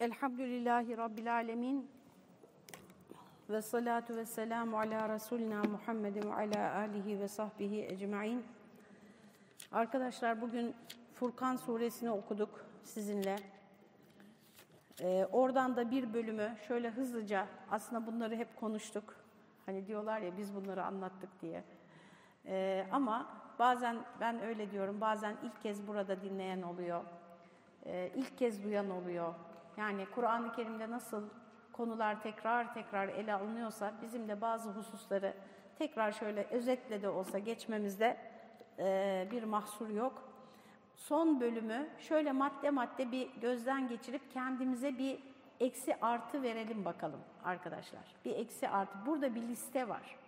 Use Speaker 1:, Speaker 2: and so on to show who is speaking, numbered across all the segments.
Speaker 1: Elhamdülillahi Rabbil Alemin ve salatu ve selamu ala Resulina Muhammedin ve ala alihi ve sahbihi ecma'in. Arkadaşlar bugün Furkan suresini okuduk sizinle. Ee, oradan da bir bölümü şöyle hızlıca aslında bunları hep konuştuk. Hani diyorlar ya biz bunları anlattık diye. Ee, ama bazen ben öyle diyorum bazen ilk kez burada dinleyen oluyor. Ee, ilk kez duyan oluyor. Yani Kur'an-ı Kerim'de nasıl konular tekrar tekrar ele alınıyorsa bizim de bazı hususları tekrar şöyle özetle de olsa geçmemizde e, bir mahsur yok. Son bölümü şöyle madde madde bir gözden geçirip kendimize bir eksi artı verelim bakalım arkadaşlar. Bir eksi artı. Burada bir liste var.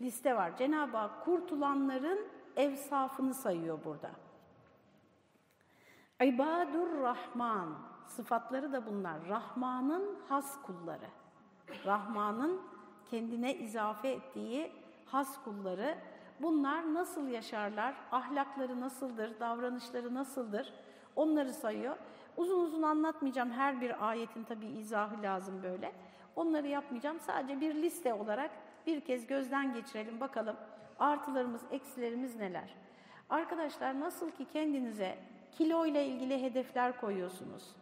Speaker 1: Liste var. Cenab-ı Hak kurtulanların evsafını sayıyor burada. İbadur Rahman sıfatları da bunlar. Rahman'ın has kulları. Rahman'ın kendine izafe ettiği has kulları. Bunlar nasıl yaşarlar? Ahlakları nasıldır? Davranışları nasıldır? Onları sayıyor. Uzun uzun anlatmayacağım. Her bir ayetin tabii izahı lazım böyle. Onları yapmayacağım. Sadece bir liste olarak bir kez gözden geçirelim bakalım. Artılarımız, eksilerimiz neler? Arkadaşlar nasıl ki kendinize kilo ile ilgili hedefler koyuyorsunuz.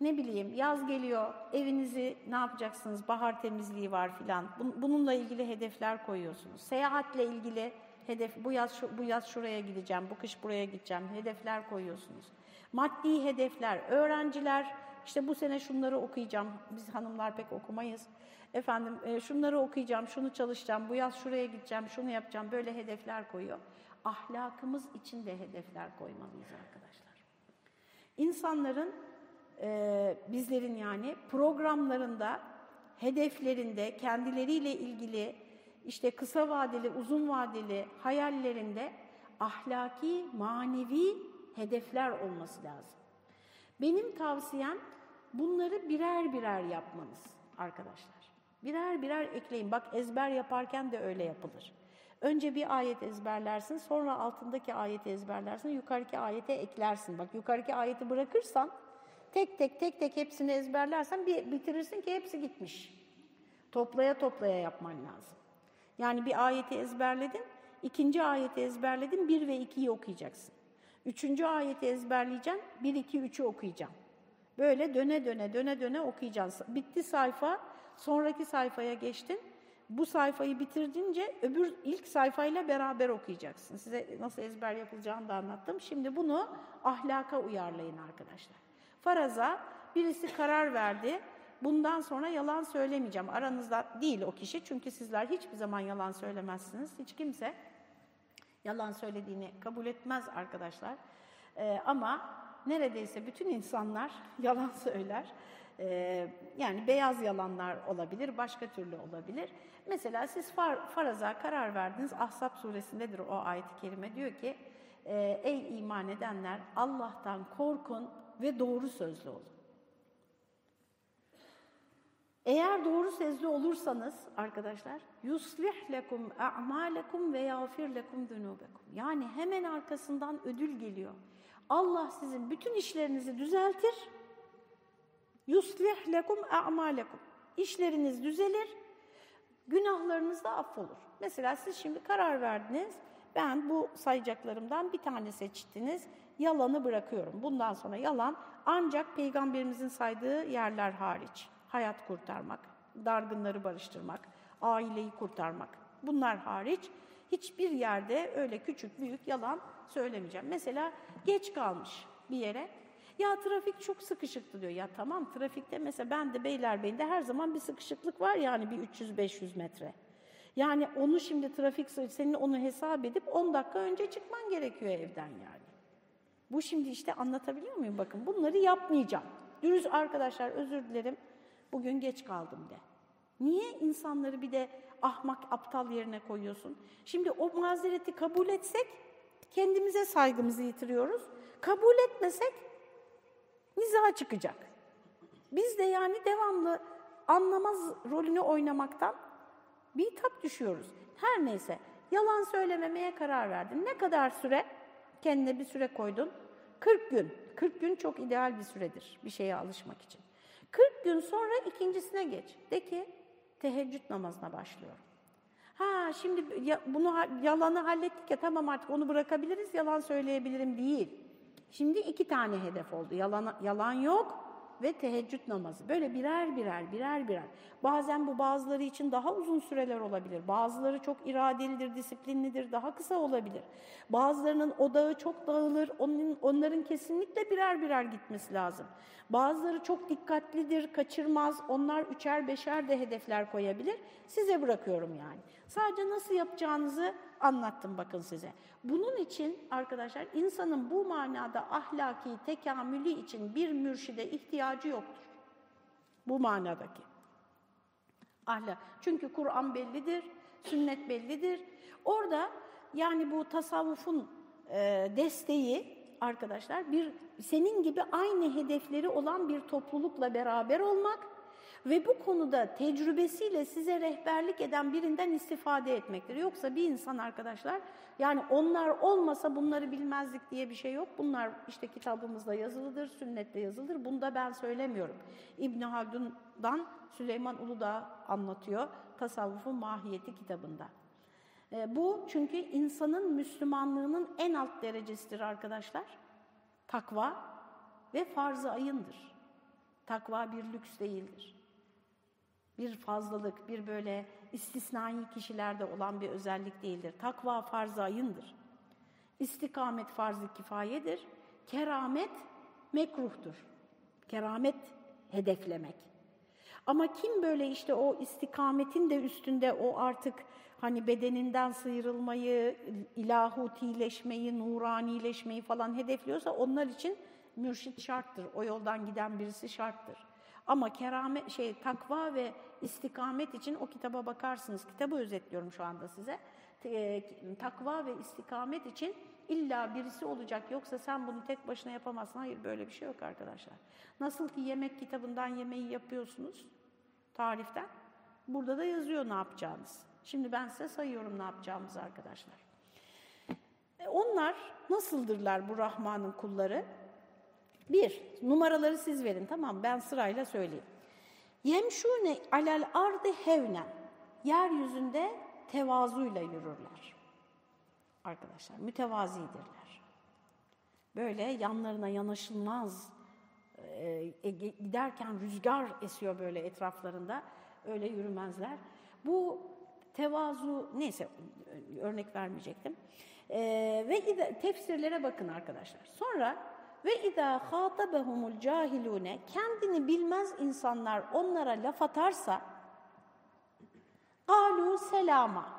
Speaker 1: Ne bileyim yaz geliyor, evinizi ne yapacaksınız, bahar temizliği var filan. Bununla ilgili hedefler koyuyorsunuz. Seyahatle ilgili hedef, bu yaz, bu yaz şuraya gideceğim, bu kış buraya gideceğim, hedefler koyuyorsunuz. Maddi hedefler, öğrenciler, işte bu sene şunları okuyacağım, biz hanımlar pek okumayız. Efendim şunları okuyacağım, şunu çalışacağım, bu yaz şuraya gideceğim, şunu yapacağım, böyle hedefler koyuyor. Ahlakımız için de hedefler koymalıyız arkadaşlar. İnsanların e, bizlerin yani programlarında, hedeflerinde, kendileriyle ilgili işte kısa vadeli, uzun vadeli hayallerinde ahlaki, manevi hedefler olması lazım. Benim tavsiyem bunları birer birer yapmanız arkadaşlar. Birer birer ekleyin. Bak ezber yaparken de öyle yapılır. Önce bir ayet ezberlersin, sonra altındaki ayeti ezberlersin, yukarıki ayete eklersin. Bak yukarıki ayeti bırakırsan tek tek tek tek hepsini ezberlersen bir bitirirsin ki hepsi gitmiş. Toplaya toplaya yapman lazım. Yani bir ayeti ezberledin, ikinci ayeti ezberledin, bir ve ikiyi okuyacaksın. Üçüncü ayeti ezberleyeceksin, bir, iki, üçü okuyacaksın. Böyle döne döne döne döne okuyacaksın. Bitti sayfa, sonraki sayfaya geçtin. Bu sayfayı bitirdince öbür ilk sayfayla beraber okuyacaksın. Size nasıl ezber yapılacağını da anlattım. Şimdi bunu ahlaka uyarlayın arkadaşlar. Faraza birisi karar verdi. Bundan sonra yalan söylemeyeceğim. Aranızda değil o kişi çünkü sizler hiçbir zaman yalan söylemezsiniz. Hiç kimse yalan söylediğini kabul etmez arkadaşlar. Ee, ama neredeyse bütün insanlar yalan söyler. Ee, yani beyaz yalanlar olabilir, başka türlü olabilir. Mesela siz far, faraza karar verdiniz. Ahzab suresindedir o ayet-i kerime diyor ki, e, ey iman edenler Allah'tan korkun ve doğru sözlü olun. Eğer doğru sözlü olursanız arkadaşlar yuslih lekum a'malekum ve yağfir lekum zunubekum. Yani hemen arkasından ödül geliyor. Allah sizin bütün işlerinizi düzeltir. Yuslih lekum a'malekum. İşleriniz düzelir, günahlarınız da affolur. Mesela siz şimdi karar verdiniz. Ben bu sayacaklarımdan bir tane seçtiniz. Yalanı bırakıyorum. Bundan sonra yalan ancak peygamberimizin saydığı yerler hariç hayat kurtarmak, dargınları barıştırmak, aileyi kurtarmak. Bunlar hariç hiçbir yerde öyle küçük büyük yalan söylemeyeceğim. Mesela geç kalmış bir yere. Ya trafik çok sıkışıktı diyor. Ya tamam trafikte mesela ben de Beylerbeyi'nde her zaman bir sıkışıklık var yani bir 300-500 metre. Yani onu şimdi trafik senin onu hesap edip 10 dakika önce çıkman gerekiyor evden yani. Bu şimdi işte anlatabiliyor muyum? Bakın bunları yapmayacağım. Dürüst arkadaşlar özür dilerim. Bugün geç kaldım de. Niye insanları bir de ahmak, aptal yerine koyuyorsun? Şimdi o mazereti kabul etsek kendimize saygımızı yitiriyoruz. Kabul etmesek niza çıkacak. Biz de yani devamlı anlamaz rolünü oynamaktan bir tap düşüyoruz. Her neyse yalan söylememeye karar verdin. Ne kadar süre? Kendine bir süre koydun. 40 gün. 40 gün çok ideal bir süredir bir şeye alışmak için. 40 gün sonra ikincisine geç. De ki teheccüd namazına başlıyorum. Ha şimdi ya, bunu yalanı hallettik ya tamam artık onu bırakabiliriz yalan söyleyebilirim değil. Şimdi iki tane hedef oldu. Yalan, yalan yok ve teheccüd namazı. Böyle birer birer, birer birer. Bazen bu bazıları için daha uzun süreler olabilir. Bazıları çok iradelidir, disiplinlidir, daha kısa olabilir. Bazılarının odağı çok dağılır, onun, onların kesinlikle birer birer gitmesi lazım. Bazıları çok dikkatlidir, kaçırmaz, onlar üçer beşer de hedefler koyabilir. Size bırakıyorum yani. Sadece nasıl yapacağınızı anlattım bakın size. Bunun için arkadaşlar insanın bu manada ahlaki tekamülü için bir mürşide ihtiyacı yoktur. Bu manadaki. Ahlak. Çünkü Kur'an bellidir, sünnet bellidir. Orada yani bu tasavvufun e, desteği arkadaşlar bir senin gibi aynı hedefleri olan bir toplulukla beraber olmak ve bu konuda tecrübesiyle size rehberlik eden birinden istifade etmektir. Yoksa bir insan arkadaşlar, yani onlar olmasa bunları bilmezlik diye bir şey yok. Bunlar işte kitabımızda yazılıdır, sünnette yazılıdır. Bunu da ben söylemiyorum. İbn Haldun'dan Süleyman Uludağ anlatıyor Tasavvufun Mahiyeti kitabında. E, bu çünkü insanın Müslümanlığının en alt derecesidir arkadaşlar. Takva ve farz-ı ayındır. Takva bir lüks değildir bir fazlalık, bir böyle istisnai kişilerde olan bir özellik değildir. Takva farz-ı ayındır. İstikamet farz-ı kifayedir. Keramet mekruhtur. Keramet hedeflemek. Ama kim böyle işte o istikametin de üstünde o artık hani bedeninden sıyrılmayı, ilahutileşmeyi, nuranileşmeyi falan hedefliyorsa onlar için mürşit şarttır. O yoldan giden birisi şarttır. Ama keramet şey takva ve istikamet için o kitaba bakarsınız. Kitabı özetliyorum şu anda size. E, takva ve istikamet için illa birisi olacak yoksa sen bunu tek başına yapamazsın. Hayır böyle bir şey yok arkadaşlar. Nasıl ki yemek kitabından yemeği yapıyorsunuz tariften. Burada da yazıyor ne yapacağınız. Şimdi ben size sayıyorum ne yapacağımızı arkadaşlar. E, onlar nasıldırlar bu Rahman'ın kulları? Bir, numaraları siz verin tamam Ben sırayla söyleyeyim. Yemşune alel ardı hevnen. Yeryüzünde tevazuyla yürürler. Arkadaşlar mütevazidirler. Böyle yanlarına yanaşılmaz e, giderken rüzgar esiyor böyle etraflarında. Öyle yürümezler. Bu tevazu neyse örnek vermeyecektim. E, ve tefsirlere bakın arkadaşlar. Sonra ve izâ khâtabehumul cahilûne kendini bilmez insanlar onlara laf atarsa galu selama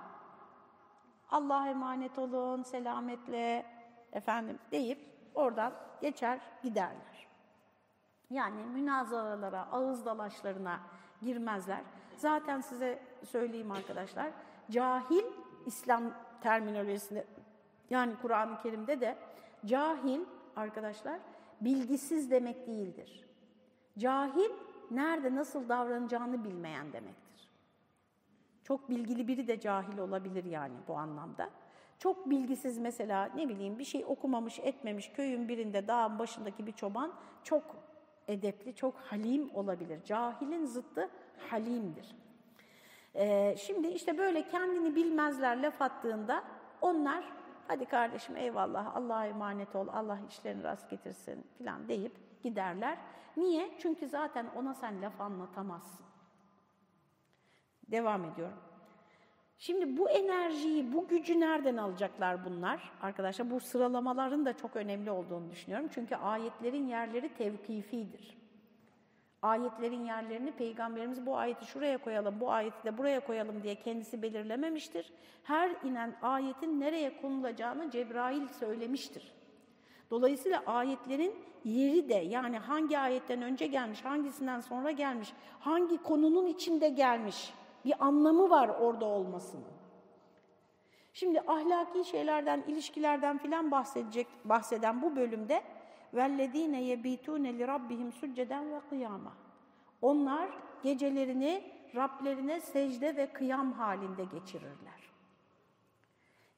Speaker 1: Allah'a emanet olun, selametle efendim deyip oradan geçer giderler. Yani münazaralara, ağız dalaşlarına girmezler. Zaten size söyleyeyim arkadaşlar, cahil İslam terminolojisinde yani Kur'an-ı Kerim'de de cahil arkadaşlar bilgisiz demek değildir. Cahil nerede nasıl davranacağını bilmeyen demektir. Çok bilgili biri de cahil olabilir yani bu anlamda. Çok bilgisiz mesela ne bileyim bir şey okumamış etmemiş köyün birinde dağın başındaki bir çoban çok edepli, çok halim olabilir. Cahilin zıttı halimdir. Ee, şimdi işte böyle kendini bilmezler laf attığında onlar hadi kardeşim eyvallah Allah'a emanet ol, Allah işlerini rast getirsin filan deyip giderler. Niye? Çünkü zaten ona sen laf anlatamazsın. Devam ediyorum. Şimdi bu enerjiyi, bu gücü nereden alacaklar bunlar? Arkadaşlar bu sıralamaların da çok önemli olduğunu düşünüyorum. Çünkü ayetlerin yerleri tevkifidir. Ayetlerin yerlerini Peygamberimiz bu ayeti şuraya koyalım, bu ayeti de buraya koyalım diye kendisi belirlememiştir. Her inen ayetin nereye konulacağını Cebrail söylemiştir. Dolayısıyla ayetlerin yeri de yani hangi ayetten önce gelmiş, hangisinden sonra gelmiş, hangi konunun içinde gelmiş bir anlamı var orada olmasının. Şimdi ahlaki şeylerden, ilişkilerden filan bahsedecek bahseden bu bölümde وَالَّذ۪ينَ يَب۪يتُونَ لِرَبِّهِمْ سُجَّدًا وَقِيَامًا Onlar gecelerini Rablerine secde ve kıyam halinde geçirirler.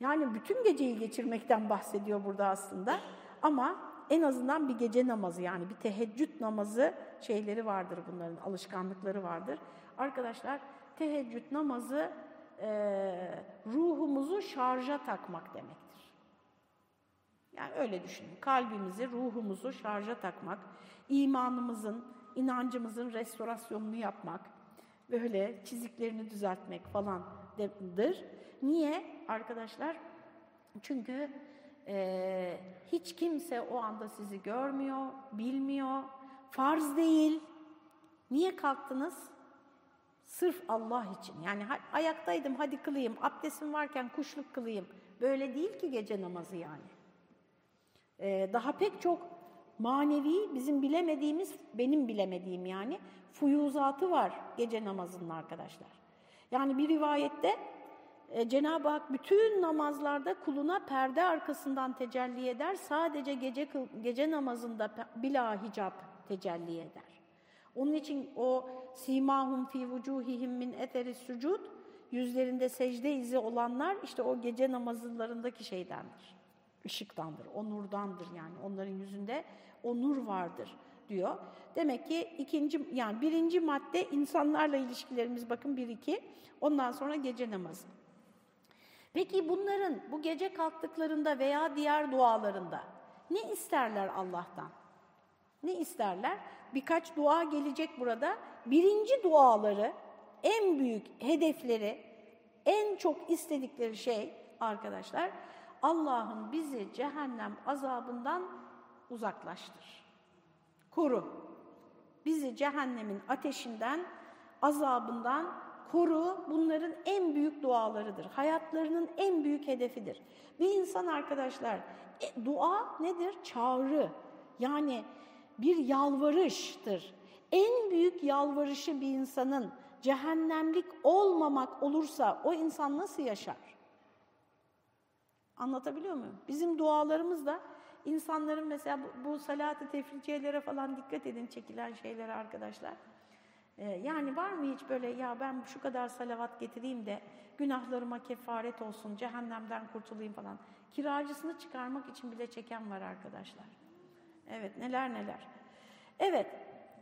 Speaker 1: Yani bütün geceyi geçirmekten bahsediyor burada aslında ama en azından bir gece namazı yani bir teheccüd namazı şeyleri vardır bunların, alışkanlıkları vardır. Arkadaşlar teheccüd namazı e, ruhumuzu şarja takmak demektir. Yani öyle düşünün. Kalbimizi, ruhumuzu şarja takmak, imanımızın, inancımızın restorasyonunu yapmak, böyle çiziklerini düzeltmek falandır. Niye arkadaşlar? Çünkü e, hiç kimse o anda sizi görmüyor, bilmiyor, farz değil. Niye kalktınız? Sırf Allah için. Yani ayaktaydım hadi kılayım, abdestim varken kuşluk kılayım. Böyle değil ki gece namazı yani. Ee, daha pek çok manevi, bizim bilemediğimiz, benim bilemediğim yani fuyuzatı var gece namazının arkadaşlar. Yani bir rivayette e, Cenab-ı Hak bütün namazlarda kuluna perde arkasından tecelli eder. Sadece gece gece namazında bila hicap tecelli eder. Onun için o simahum fi vucuhihim min eteri sucud yüzlerinde secde izi olanlar işte o gece namazlarındaki şeydendir. Işıktandır, o nurdandır yani onların yüzünde o nur vardır diyor. Demek ki ikinci yani birinci madde insanlarla ilişkilerimiz bakın bir iki. Ondan sonra gece namazı. Peki bunların bu gece kalktıklarında veya diğer dualarında ne isterler Allah'tan? Ne isterler? Birkaç dua gelecek burada. Birinci duaları, en büyük hedefleri, en çok istedikleri şey arkadaşlar, Allah'ım bizi cehennem azabından uzaklaştır. Koru. Bizi cehennemin ateşinden, azabından koru bunların en büyük dualarıdır. Hayatlarının en büyük hedefidir. Bir insan arkadaşlar e, dua nedir? Çağrı. Yani bir yalvarıştır. En büyük yalvarışı bir insanın cehennemlik olmamak olursa o insan nasıl yaşar? Anlatabiliyor muyum? Bizim dualarımız da insanların mesela bu, bu salat-ı tefriciyelere falan dikkat edin çekilen şeylere arkadaşlar. Ee, yani var mı hiç böyle ya ben şu kadar salavat getireyim de günahlarıma kefaret olsun, cehennemden kurtulayım falan. Kiracısını çıkarmak için bile çeken var arkadaşlar. Evet neler neler. Evet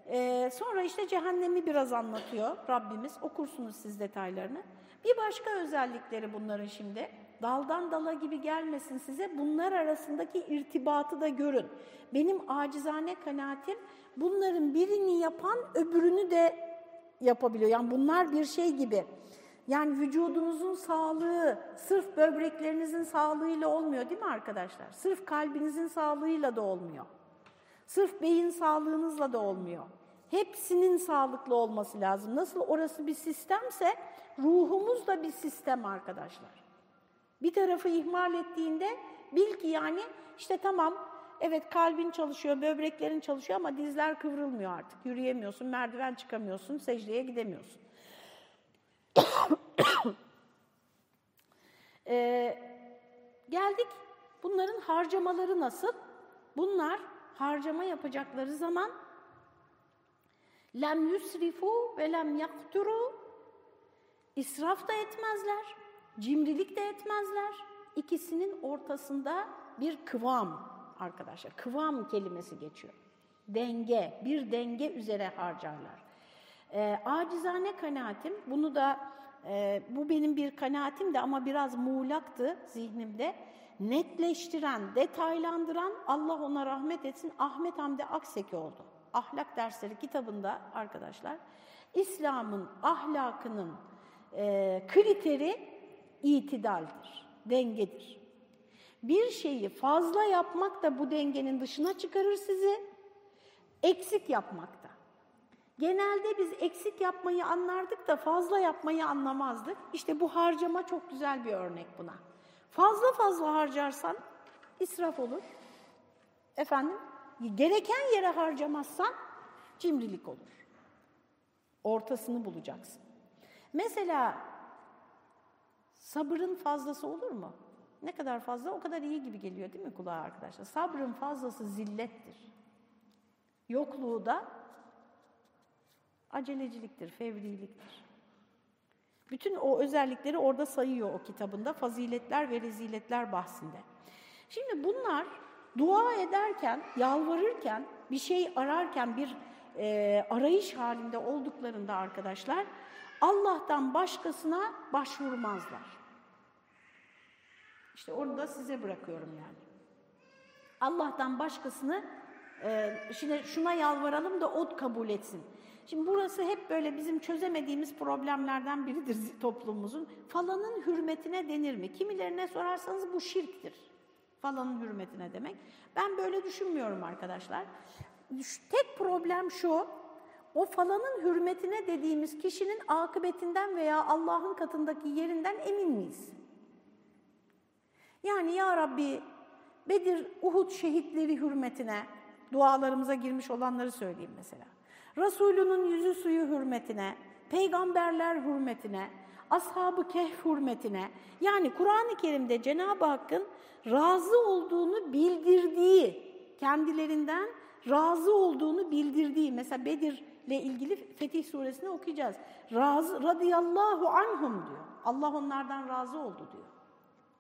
Speaker 1: e, sonra işte cehennemi biraz anlatıyor Rabbimiz. Okursunuz siz detaylarını. Bir başka özellikleri bunların şimdi. Daldan dala gibi gelmesin size. Bunlar arasındaki irtibatı da görün. Benim acizane kanaatim bunların birini yapan öbürünü de yapabiliyor. Yani bunlar bir şey gibi. Yani vücudunuzun sağlığı sırf böbreklerinizin sağlığıyla olmuyor değil mi arkadaşlar? Sırf kalbinizin sağlığıyla da olmuyor. Sırf beyin sağlığınızla da olmuyor. Hepsinin sağlıklı olması lazım. Nasıl orası bir sistemse ruhumuz da bir sistem arkadaşlar. Bir tarafı ihmal ettiğinde bil ki yani işte tamam evet kalbin çalışıyor, böbreklerin çalışıyor ama dizler kıvrılmıyor artık. Yürüyemiyorsun, merdiven çıkamıyorsun, secdeye gidemiyorsun. ee, geldik bunların harcamaları nasıl? Bunlar harcama yapacakları zaman lem yusrifu ve lem yakturu israf da etmezler, cimrilik de etmezler. İkisinin ortasında bir kıvam arkadaşlar. Kıvam kelimesi geçiyor. Denge, bir denge üzere harcarlar. E, acizane kanaatim, bunu da e, bu benim bir kanaatim de ama biraz muğlaktı zihnimde. Netleştiren, detaylandıran Allah ona rahmet etsin Ahmet Hamdi Akseki oldu. Ahlak dersleri kitabında arkadaşlar İslam'ın ahlakının e, kriteri itidaldir, dengedir. Bir şeyi fazla yapmak da bu dengenin dışına çıkarır sizi, eksik yapmak da. Genelde biz eksik yapmayı anlardık da fazla yapmayı anlamazdık. İşte bu harcama çok güzel bir örnek buna. Fazla fazla harcarsan israf olur. Efendim, gereken yere harcamazsan cimrilik olur. Ortasını bulacaksın. Mesela sabırın fazlası olur mu? Ne kadar fazla o kadar iyi gibi geliyor değil mi kulağa arkadaşlar? Sabrın fazlası zillettir. Yokluğu da aceleciliktir, fevriliktir. Bütün o özellikleri orada sayıyor o kitabında faziletler ve reziletler bahsinde. Şimdi bunlar Dua ederken, yalvarırken, bir şey ararken, bir e, arayış halinde olduklarında arkadaşlar, Allah'tan başkasına başvurmazlar. İşte onu da size bırakıyorum yani. Allah'tan başkasını, e, şimdi şuna yalvaralım da o kabul etsin. Şimdi burası hep böyle bizim çözemediğimiz problemlerden biridir toplumumuzun. Falanın hürmetine denir mi? Kimilerine sorarsanız bu şirktir. Falanın hürmetine demek. Ben böyle düşünmüyorum arkadaşlar. Tek problem şu, o falanın hürmetine dediğimiz kişinin akıbetinden veya Allah'ın katındaki yerinden emin miyiz? Yani ya Rabbi Bedir, Uhud şehitleri hürmetine dualarımıza girmiş olanları söyleyeyim mesela. Resulünün yüzü suyu hürmetine, peygamberler hürmetine, ashab-ı kehf hürmetine yani Kur'an-ı Kerim'de Cenab-ı Hakk'ın razı olduğunu bildirdiği, kendilerinden razı olduğunu bildirdiği, mesela Bedir'le ilgili Fetih suresini okuyacağız. Razı, radıyallahu anhum diyor. Allah onlardan razı oldu diyor.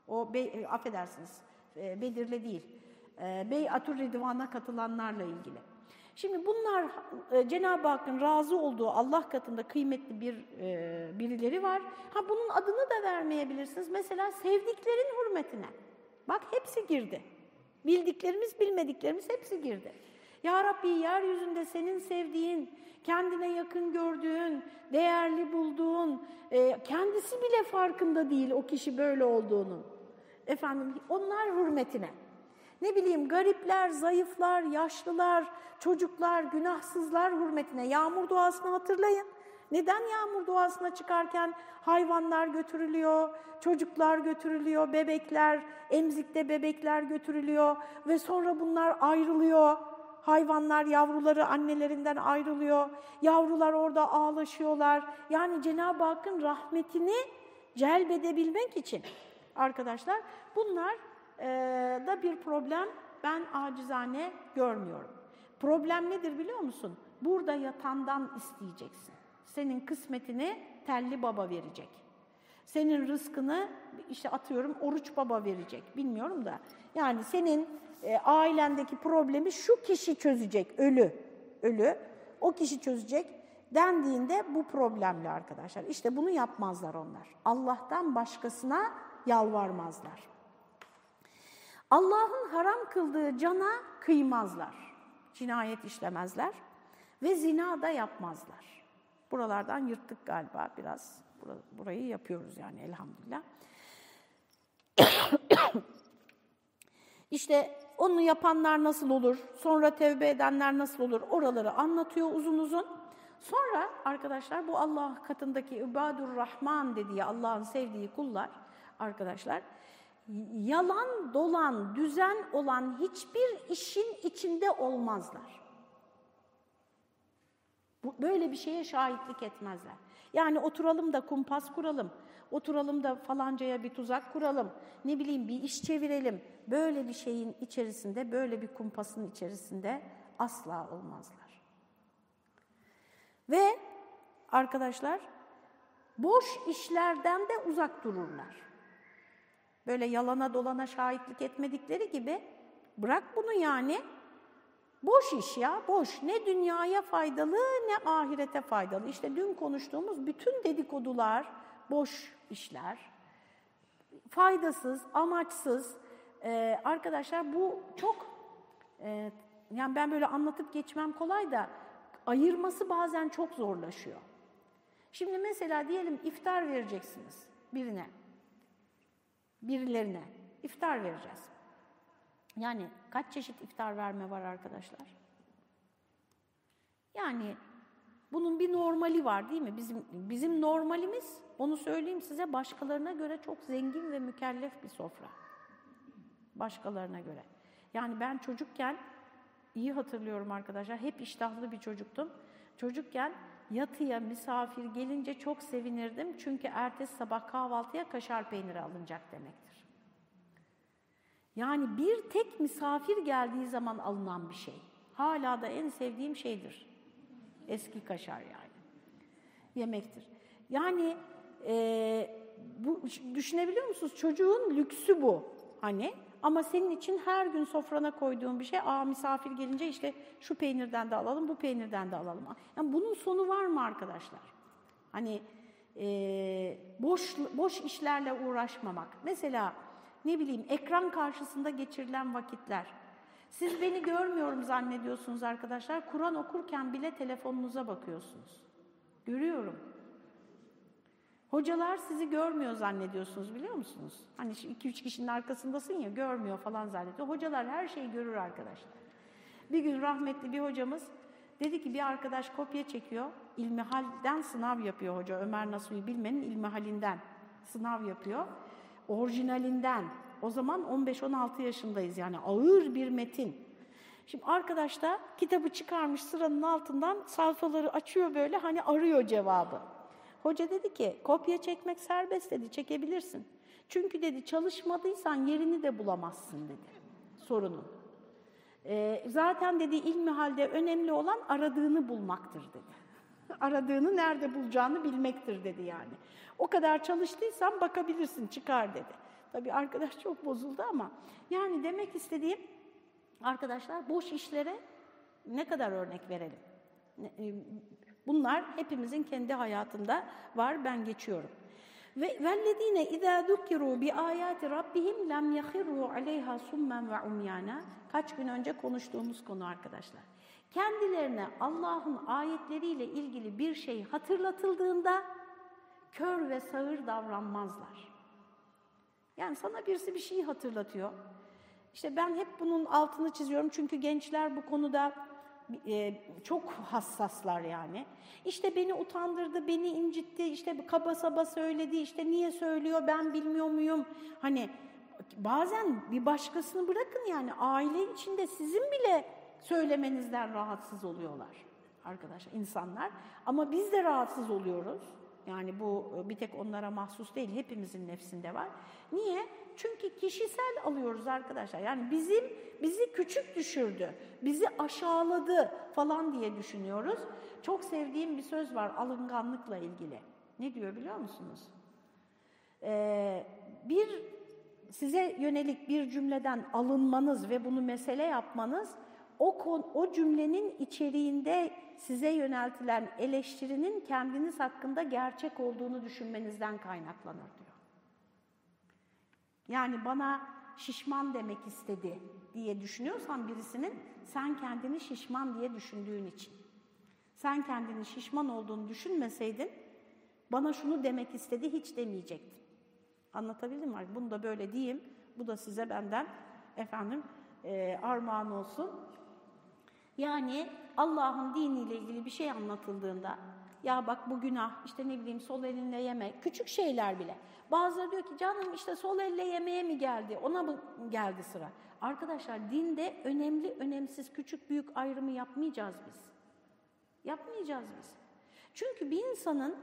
Speaker 1: O, be, e, affedersiniz, e, Bedir'le değil, e, Bey'atur Ridvan'a katılanlarla ilgili. Şimdi bunlar Cenab-ı Hakk'ın razı olduğu Allah katında kıymetli bir birileri var. Ha bunun adını da vermeyebilirsiniz. Mesela sevdiklerin hürmetine. Bak hepsi girdi. Bildiklerimiz, bilmediklerimiz hepsi girdi. Ya Rabbi yeryüzünde senin sevdiğin, kendine yakın gördüğün, değerli bulduğun, kendisi bile farkında değil o kişi böyle olduğunu. Efendim onlar hürmetine. Ne bileyim garipler, zayıflar, yaşlılar, çocuklar, günahsızlar hürmetine yağmur duasını hatırlayın. Neden yağmur duasına çıkarken hayvanlar götürülüyor, çocuklar götürülüyor, bebekler, emzikte bebekler götürülüyor ve sonra bunlar ayrılıyor. Hayvanlar yavruları annelerinden ayrılıyor. Yavrular orada ağlaşıyorlar. Yani Cenab-ı Hakk'ın rahmetini celbedebilmek için arkadaşlar bunlar e, da bir problem ben acizane görmüyorum. Problem nedir biliyor musun? Burada yatandan isteyeceksin. Senin kısmetini telli baba verecek. Senin rızkını işte atıyorum oruç baba verecek. Bilmiyorum da. Yani senin e, ailendeki problemi şu kişi çözecek. Ölü. Ölü. O kişi çözecek dendiğinde bu problemli arkadaşlar. İşte bunu yapmazlar onlar. Allah'tan başkasına yalvarmazlar. Allah'ın haram kıldığı cana kıymazlar. Cinayet işlemezler ve zina da yapmazlar. Buralardan yırttık galiba biraz. Burayı yapıyoruz yani elhamdülillah. İşte onu yapanlar nasıl olur, sonra tevbe edenler nasıl olur oraları anlatıyor uzun uzun. Sonra arkadaşlar bu Allah katındaki İbadur Rahman dediği Allah'ın sevdiği kullar arkadaşlar yalan dolan, düzen olan hiçbir işin içinde olmazlar. Böyle bir şeye şahitlik etmezler. Yani oturalım da kumpas kuralım, oturalım da falancaya bir tuzak kuralım, ne bileyim bir iş çevirelim. Böyle bir şeyin içerisinde, böyle bir kumpasın içerisinde asla olmazlar. Ve arkadaşlar boş işlerden de uzak dururlar. Böyle yalana dolana şahitlik etmedikleri gibi bırak bunu yani. Boş iş ya, boş. Ne dünyaya faydalı ne ahirete faydalı. İşte dün konuştuğumuz bütün dedikodular boş işler. Faydasız, amaçsız. Ee, arkadaşlar bu çok, e, yani ben böyle anlatıp geçmem kolay da ayırması bazen çok zorlaşıyor. Şimdi mesela diyelim iftar vereceksiniz birine birilerine iftar vereceğiz. Yani kaç çeşit iftar verme var arkadaşlar? Yani bunun bir normali var değil mi? Bizim bizim normalimiz, onu söyleyeyim size, başkalarına göre çok zengin ve mükellef bir sofra. Başkalarına göre. Yani ben çocukken, iyi hatırlıyorum arkadaşlar, hep iştahlı bir çocuktum. Çocukken yatıya misafir gelince çok sevinirdim. Çünkü ertesi sabah kahvaltıya kaşar peyniri alınacak demektir. Yani bir tek misafir geldiği zaman alınan bir şey. Hala da en sevdiğim şeydir. Eski kaşar yani. Yemektir. Yani e, bu düşünebiliyor musunuz? Çocuğun lüksü bu. Hani Ama senin için her gün sofrana koyduğun bir şey, aa misafir gelince işte şu peynirden de alalım, bu peynirden de alalım. Yani bunun sonu var mı arkadaşlar? Hani e, boş boş işlerle uğraşmamak. Mesela ne bileyim ekran karşısında geçirilen vakitler. Siz beni görmüyorum zannediyorsunuz arkadaşlar. Kur'an okurken bile telefonunuza bakıyorsunuz. Görüyorum. Hocalar sizi görmüyor zannediyorsunuz biliyor musunuz? Hani iki üç kişinin arkasındasın ya görmüyor falan zannediyor. Hocalar her şeyi görür arkadaşlar. Bir gün rahmetli bir hocamız dedi ki bir arkadaş kopya çekiyor. İlmihal'den sınav yapıyor hoca. Ömer Nasuhi Bilmen'in İlmihal'inden sınav yapıyor. Orijinalinden. O zaman 15-16 yaşındayız yani ağır bir metin. Şimdi arkadaş da kitabı çıkarmış sıranın altından sayfaları açıyor böyle hani arıyor cevabı. Hoca dedi ki kopya çekmek serbest dedi çekebilirsin. Çünkü dedi çalışmadıysan yerini de bulamazsın dedi sorunun. Ee, zaten dedi ilmi halde önemli olan aradığını bulmaktır dedi. aradığını nerede bulacağını bilmektir dedi yani. O kadar çalıştıysan bakabilirsin çıkar dedi. Tabii arkadaş çok bozuldu ama yani demek istediğim arkadaşlar boş işlere ne kadar örnek verelim? Bunlar hepimizin kendi hayatında var. Ben geçiyorum. Ve vellezine izâ dukiru bi ayati rabbihim lem yahirru aleyha summen ve umyana. Kaç gün önce konuştuğumuz konu arkadaşlar. Kendilerine Allah'ın ayetleriyle ilgili bir şey hatırlatıldığında kör ve sağır davranmazlar. Yani sana birisi bir şeyi hatırlatıyor. İşte ben hep bunun altını çiziyorum çünkü gençler bu konuda e, çok hassaslar yani. İşte beni utandırdı, beni incitti, işte kaba saba söyledi, işte niye söylüyor ben bilmiyor muyum? Hani bazen bir başkasını bırakın yani aile içinde sizin bile söylemenizden rahatsız oluyorlar arkadaşlar insanlar. Ama biz de rahatsız oluyoruz. Yani bu e, bir tek onlara mahsus değil, hepimizin nefsinde var. Niye? Çünkü kişisel alıyoruz arkadaşlar. Yani bizim bizi küçük düşürdü, bizi aşağıladı falan diye düşünüyoruz. Çok sevdiğim bir söz var alınganlıkla ilgili. Ne diyor biliyor musunuz? Ee, bir size yönelik bir cümleden alınmanız ve bunu mesele yapmanız o, o cümlenin içeriğinde size yöneltilen eleştirinin kendiniz hakkında gerçek olduğunu düşünmenizden kaynaklanır diyor. Yani bana şişman demek istedi diye düşünüyorsan birisinin sen kendini şişman diye düşündüğün için. Sen kendini şişman olduğunu düşünmeseydin bana şunu demek istedi hiç demeyecektin. Anlatabildim mi? Bunu da böyle diyeyim. Bu da size benden efendim e, armağan olsun. Yani Allah'ın diniyle ilgili bir şey anlatıldığında ya bak bu günah işte ne bileyim sol elinle yeme küçük şeyler bile. Bazıları diyor ki canım işte sol elle yemeye mi geldi ona mı geldi sıra? Arkadaşlar dinde önemli önemsiz küçük büyük ayrımı yapmayacağız biz. Yapmayacağız biz. Çünkü bir insanın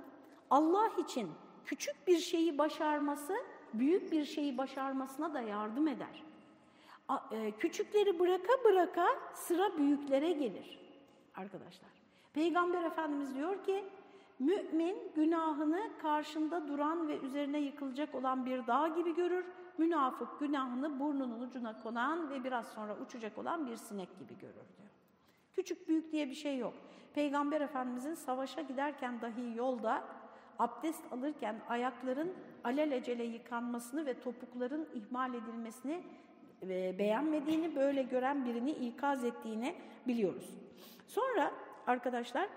Speaker 1: Allah için küçük bir şeyi başarması büyük bir şeyi başarmasına da yardım eder. E, küçükleri bıraka bıraka sıra büyüklere gelir arkadaşlar. Peygamber Efendimiz diyor ki mümin günahını karşında duran ve üzerine yıkılacak olan bir dağ gibi görür. Münafık günahını burnunun ucuna konan ve biraz sonra uçacak olan bir sinek gibi görür diyor. Küçük büyük diye bir şey yok. Peygamber Efendimizin savaşa giderken dahi yolda abdest alırken ayakların alelacele yıkanmasını ve topukların ihmal edilmesini beğenmediğini, böyle gören birini ikaz ettiğini biliyoruz. Sonra arkadaşlar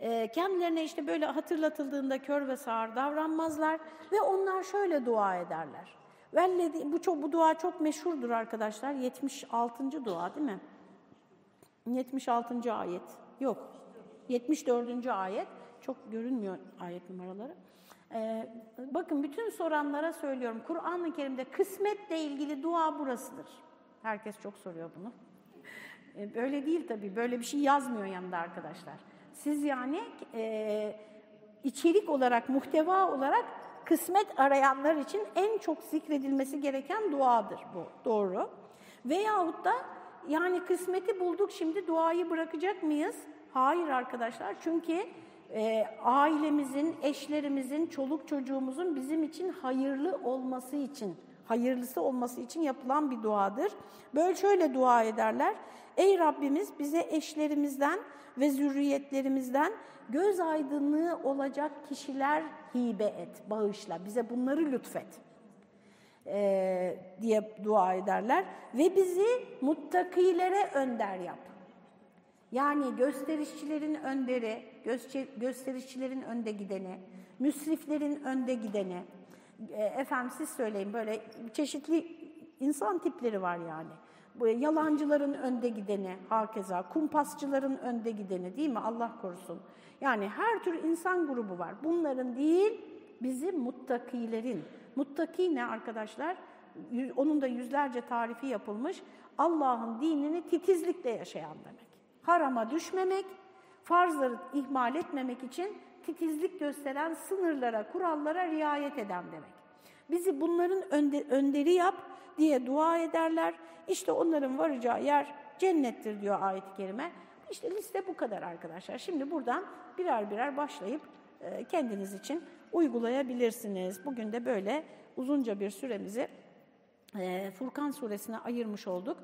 Speaker 1: e, kendilerine işte böyle hatırlatıldığında kör ve sağır davranmazlar ve onlar şöyle dua ederler. Velledi, bu, çok, bu dua çok meşhurdur arkadaşlar. 76. dua değil mi? 76. ayet. Yok. 74. ayet. Çok görünmüyor ayet numaraları. Ee, bakın bütün soranlara söylüyorum. Kur'an-ı Kerim'de kısmetle ilgili dua burasıdır. Herkes çok soruyor bunu. Ee, böyle değil tabii. Böyle bir şey yazmıyor yanında arkadaşlar. Siz yani e, içerik olarak, muhteva olarak kısmet arayanlar için en çok zikredilmesi gereken duadır bu. Doğru. Veyahut da yani kısmeti bulduk şimdi duayı bırakacak mıyız? Hayır arkadaşlar. Çünkü e, ailemizin, eşlerimizin, çoluk çocuğumuzun bizim için hayırlı olması için hayırlısı olması için yapılan bir duadır. Böyle şöyle dua ederler. Ey Rabbimiz bize eşlerimizden ve zürriyetlerimizden göz aydınlığı olacak kişiler hibe et, bağışla. Bize bunları lütfet e, diye dua ederler. Ve bizi muttakilere önder yap. Yani gösterişçilerin önderi, gösterişçilerin önde gideni, müsriflerin önde gideni, e, efendim siz söyleyin böyle çeşitli insan tipleri var yani. Yalancıların önde gideni, hakeza kumpasçıların önde gideni değil mi? Allah korusun. Yani her tür insan grubu var. Bunların değil, bizim muttakilerin. Muttaki ne arkadaşlar? Onun da yüzlerce tarifi yapılmış. Allah'ın dinini titizlikle yaşayan demek. Harama düşmemek, farzları ihmal etmemek için titizlik gösteren sınırlara, kurallara riayet eden demek. Bizi bunların önde, önderi yap diye dua ederler. İşte onların varacağı yer cennettir diyor ayet-i kerime. İşte liste bu kadar arkadaşlar. Şimdi buradan birer birer başlayıp e, kendiniz için uygulayabilirsiniz. Bugün de böyle uzunca bir süremizi e, Furkan suresine ayırmış olduk.